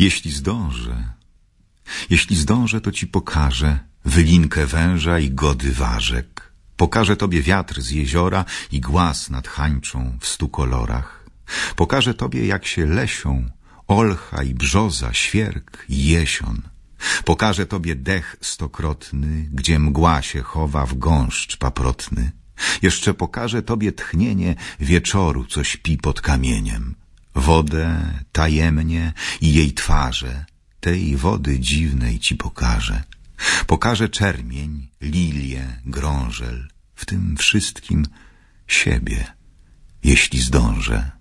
Jeśli zdążę, jeśli zdążę, to ci pokażę wylinkę węża i gody ważek. Pokażę tobie wiatr z jeziora i głaz nad hańczą w stu kolorach. Pokażę tobie, jak się lesią olcha i brzoza, świerk i jesion. Pokażę tobie dech stokrotny, gdzie mgła się chowa w gąszcz paprotny. Jeszcze pokażę tobie tchnienie wieczoru, co śpi pod kamieniem. Wodę tajemnie i jej twarze, tej wody dziwnej ci pokażę. Pokażę czermień, lilię, grążel, w tym wszystkim siebie, jeśli zdążę.